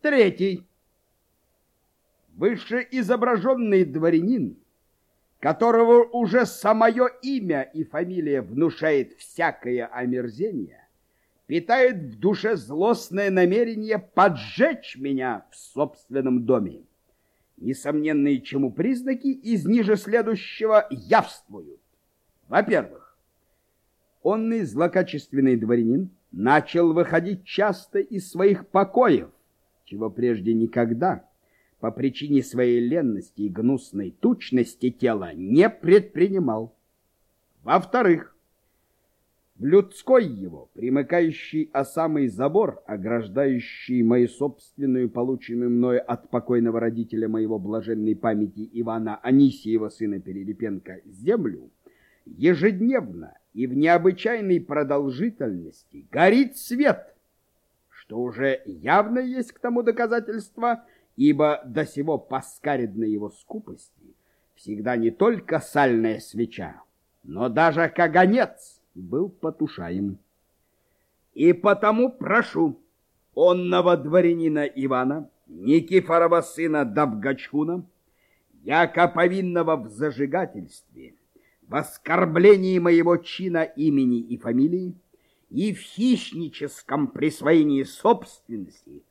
Третий. Вышеизображенный дворянин, которого уже самое имя и фамилия внушает всякое омерзение, питает в душе злостное намерение поджечь меня в собственном доме. Несомненные чему признаки из ниже следующего явствуют. Во-первых, онный злокачественный дворянин начал выходить часто из своих покоев, чего прежде никогда по причине своей ленности и гнусной тучности тела не предпринимал. Во-вторых, в людской его, примыкающий о самый забор, ограждающий мою собственную, полученную мною от покойного родителя моего блаженной памяти Ивана Анисиева, сына Перелепенко, землю, ежедневно и в необычайной продолжительности горит свет, что уже явно есть к тому доказательство, ибо до сего поскаридной его скупости всегда не только сальная свеча, но даже каганец — был потушаем. И потому прошу онного дворянина Ивана, Никифорова сына Давгачхуна, яко повинного в зажигательстве, в оскорблении моего чина имени и фамилии и в хищническом присвоении собственности,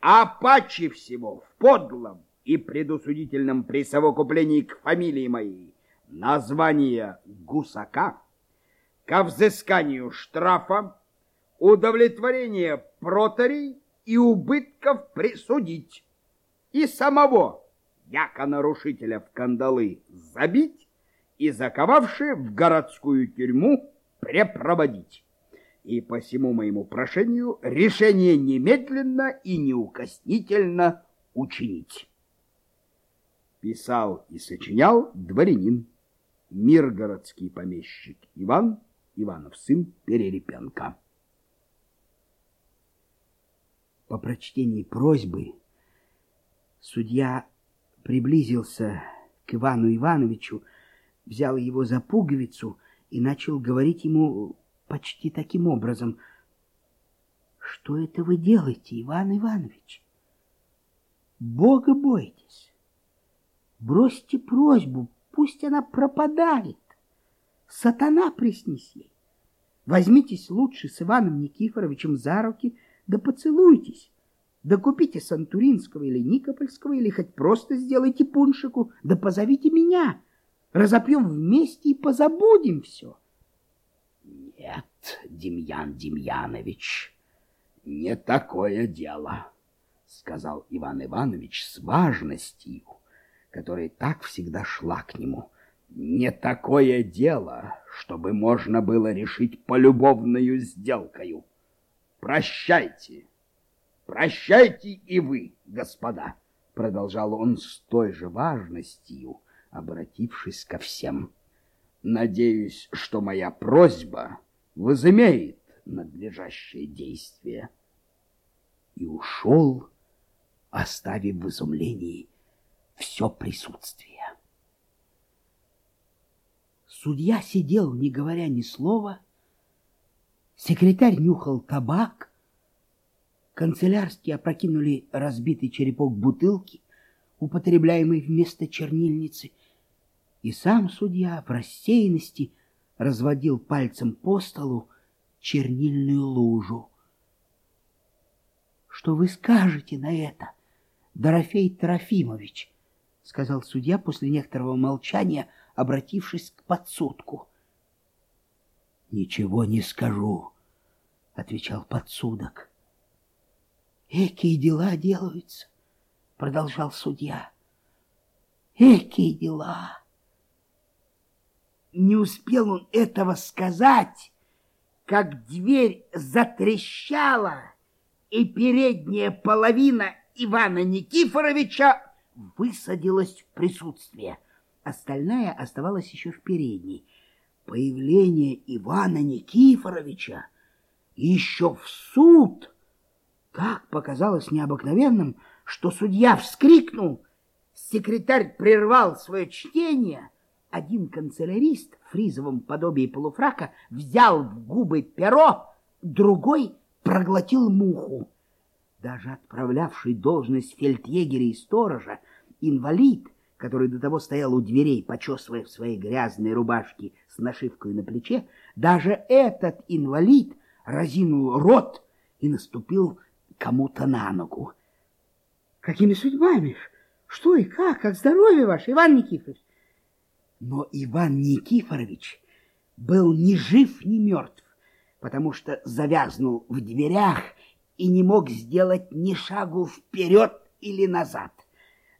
а паче всего в подлом и предусудительном присовокуплении к фамилии моей название гусака, ко взысканию штрафа, удовлетворение проторий и убытков присудить, и самого, яко нарушителя в кандалы, забить и заковавши в городскую тюрьму препроводить. И по всему моему прошению решение немедленно и неукоснительно учинить. Писал и сочинял дворянин, миргородский помещик Иван Иванов сын Перерепенко. По прочтении просьбы судья приблизился к Ивану Ивановичу, взял его за пуговицу и начал говорить ему почти таким образом. «Что это вы делаете, Иван Иванович? Бога бойтесь. Бросьте просьбу, пусть она пропадает. Сатана приснись ей. Возьмитесь лучше с Иваном Никифоровичем за руки, да поцелуйтесь. Да купите сантуринского или никопольского, или хоть просто сделайте пуншику, да позовите меня. Разопьем вместе и позабудем все. Нет, Демьян Демьянович, не такое дело, сказал Иван Иванович с важностью, которая так всегда шла к нему не такое дело, чтобы можно было решить полюбовную сделкою. Прощайте, прощайте и вы, господа, продолжал он с той же важностью, обратившись ко всем. Надеюсь, что моя просьба возымеет надлежащее действие. И ушел, оставив в изумлении все присутствие. Судья сидел, не говоря ни слова. Секретарь нюхал табак. Канцелярские опрокинули разбитый черепок бутылки, употребляемый вместо чернильницы. И сам судья в рассеянности разводил пальцем по столу чернильную лужу. «Что вы скажете на это, Дорофей Трофимович?» — сказал судья после некоторого молчания — обратившись к подсудку. «Ничего не скажу», — отвечал подсудок. «Экие дела делаются», — продолжал судья. «Экие дела». Не успел он этого сказать, как дверь затрещала, и передняя половина Ивана Никифоровича высадилась в присутствие — остальная оставалась еще в передней. Появление Ивана Никифоровича еще в суд так показалось необыкновенным, что судья вскрикнул, секретарь прервал свое чтение, один канцелярист в фризовом подобии полуфрака взял в губы перо, другой проглотил муху. Даже отправлявший должность фельдъегеря и сторожа, инвалид, который до того стоял у дверей, почесывая в своей грязной рубашке с нашивкой на плече, даже этот инвалид разинул рот и наступил кому-то на ногу. Какими судьбами? Что и как? Как здоровье ваше, Иван Никифорович? Но Иван Никифорович был ни жив, ни мертв, потому что завязнул в дверях и не мог сделать ни шагу вперед или назад.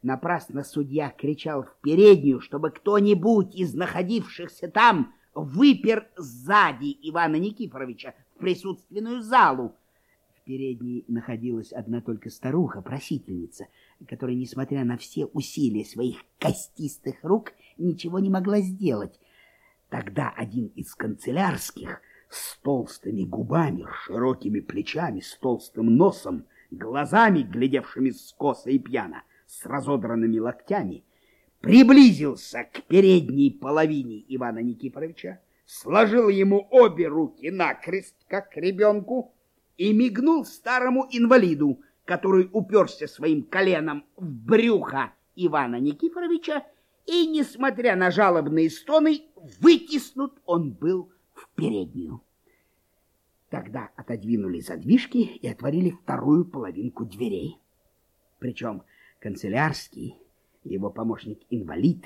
Напрасно судья кричал в переднюю, чтобы кто-нибудь из находившихся там выпер сзади Ивана Никифоровича в присутственную залу, передней находилась одна только старуха, просительница, которая, несмотря на все усилия своих костистых рук, ничего не могла сделать. Тогда один из канцелярских с толстыми губами, широкими плечами, с толстым носом, глазами, глядевшими скосо и пьяно, с разодранными локтями, приблизился к передней половине Ивана Никифоровича, сложил ему обе руки накрест, как ребенку, и мигнул старому инвалиду, который уперся своим коленом в брюхо Ивана Никифоровича, и, несмотря на жалобные стоны, вытиснут он был в переднюю. Тогда отодвинули задвижки и отворили вторую половинку дверей. Причем канцелярский, его помощник-инвалид,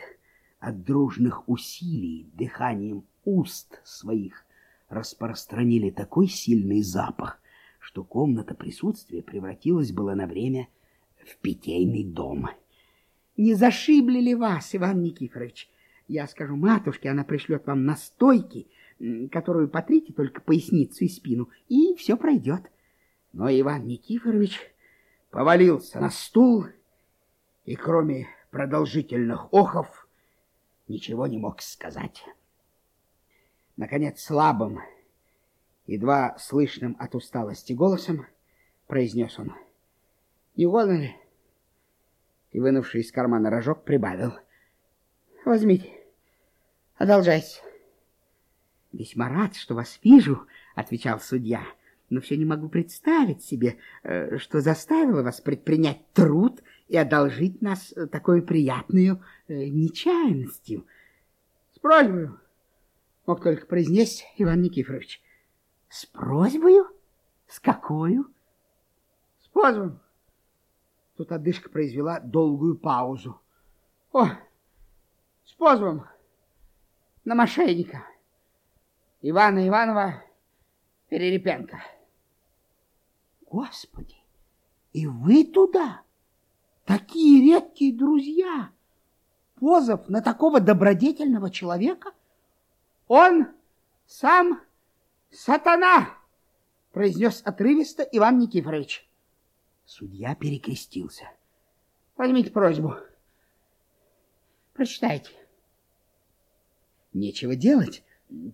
от дружных усилий дыханием уст своих распространили такой сильный запах, что комната присутствия превратилась было на время в питейный дом. Не зашибли ли вас, Иван Никифорович? Я скажу матушке, она пришлет вам настойки, которую потрите только поясницу и спину, и все пройдет. Но Иван Никифорович повалился на стул и, кроме продолжительных охов, ничего не мог сказать. Наконец, слабым, едва слышным от усталости голосом, произнес он. «Не угодно ли?» И, вынувший из кармана рожок, прибавил. «Возьмите, одолжайте». «Весьма рад, что вас вижу», — отвечал судья, «но все не могу представить себе, э, что заставило вас предпринять труд и одолжить нас такой приятную э, нечаянностью». «С просьбой», — мог только произнести Иван Никифорович. С просьбою? С какую? С позовом. Тут одышка произвела долгую паузу. О, с позовом на мошенника Ивана Иванова Перерепенко. Господи, и вы туда? Такие редкие друзья! Позов на такого добродетельного человека? Он сам «Сатана!» — произнес отрывисто Иван Никифорович. Судья перекрестился. «Возьмите просьбу. Прочитайте». «Нечего делать.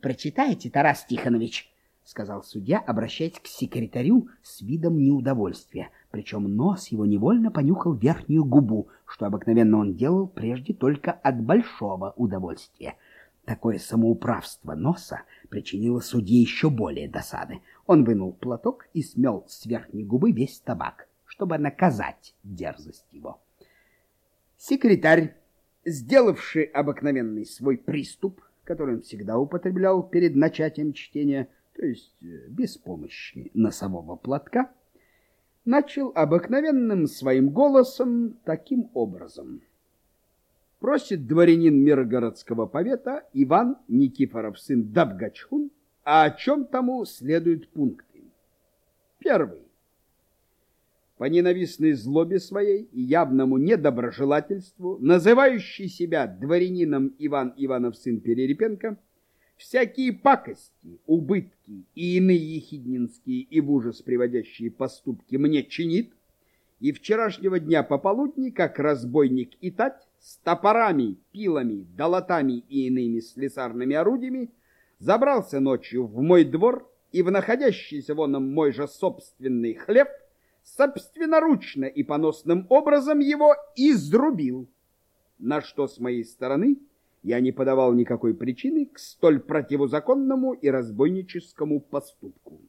Прочитайте, Тарас Тихонович», — сказал судья, обращаясь к секретарю с видом неудовольствия. Причем нос его невольно понюхал верхнюю губу, что обыкновенно он делал прежде только от большого удовольствия. Такое самоуправство носа причинило судье еще более досады. Он вынул платок и смел с верхней губы весь табак, чтобы наказать дерзость его. Секретарь, сделавший обыкновенный свой приступ, который он всегда употреблял перед начатием чтения, то есть э, без помощи носового платка, начал обыкновенным своим голосом таким образом — просит дворянин Миргородского повета Иван Никифоров, сын Давгачхун, а о чем тому следуют пункты. Первый. По ненавистной злобе своей и явному недоброжелательству, называющий себя дворянином Иван Иванов, сын Перерепенко, всякие пакости, убытки и иные ехиднинские и в ужас приводящие поступки мне чинит, и вчерашнего дня пополудни, как разбойник и тать, с топорами, пилами, долотами и иными слесарными орудиями, забрался ночью в мой двор и в находящийся воном мой же собственный хлеб собственноручно и поносным образом его изрубил, на что с моей стороны я не подавал никакой причины к столь противозаконному и разбойническому поступку.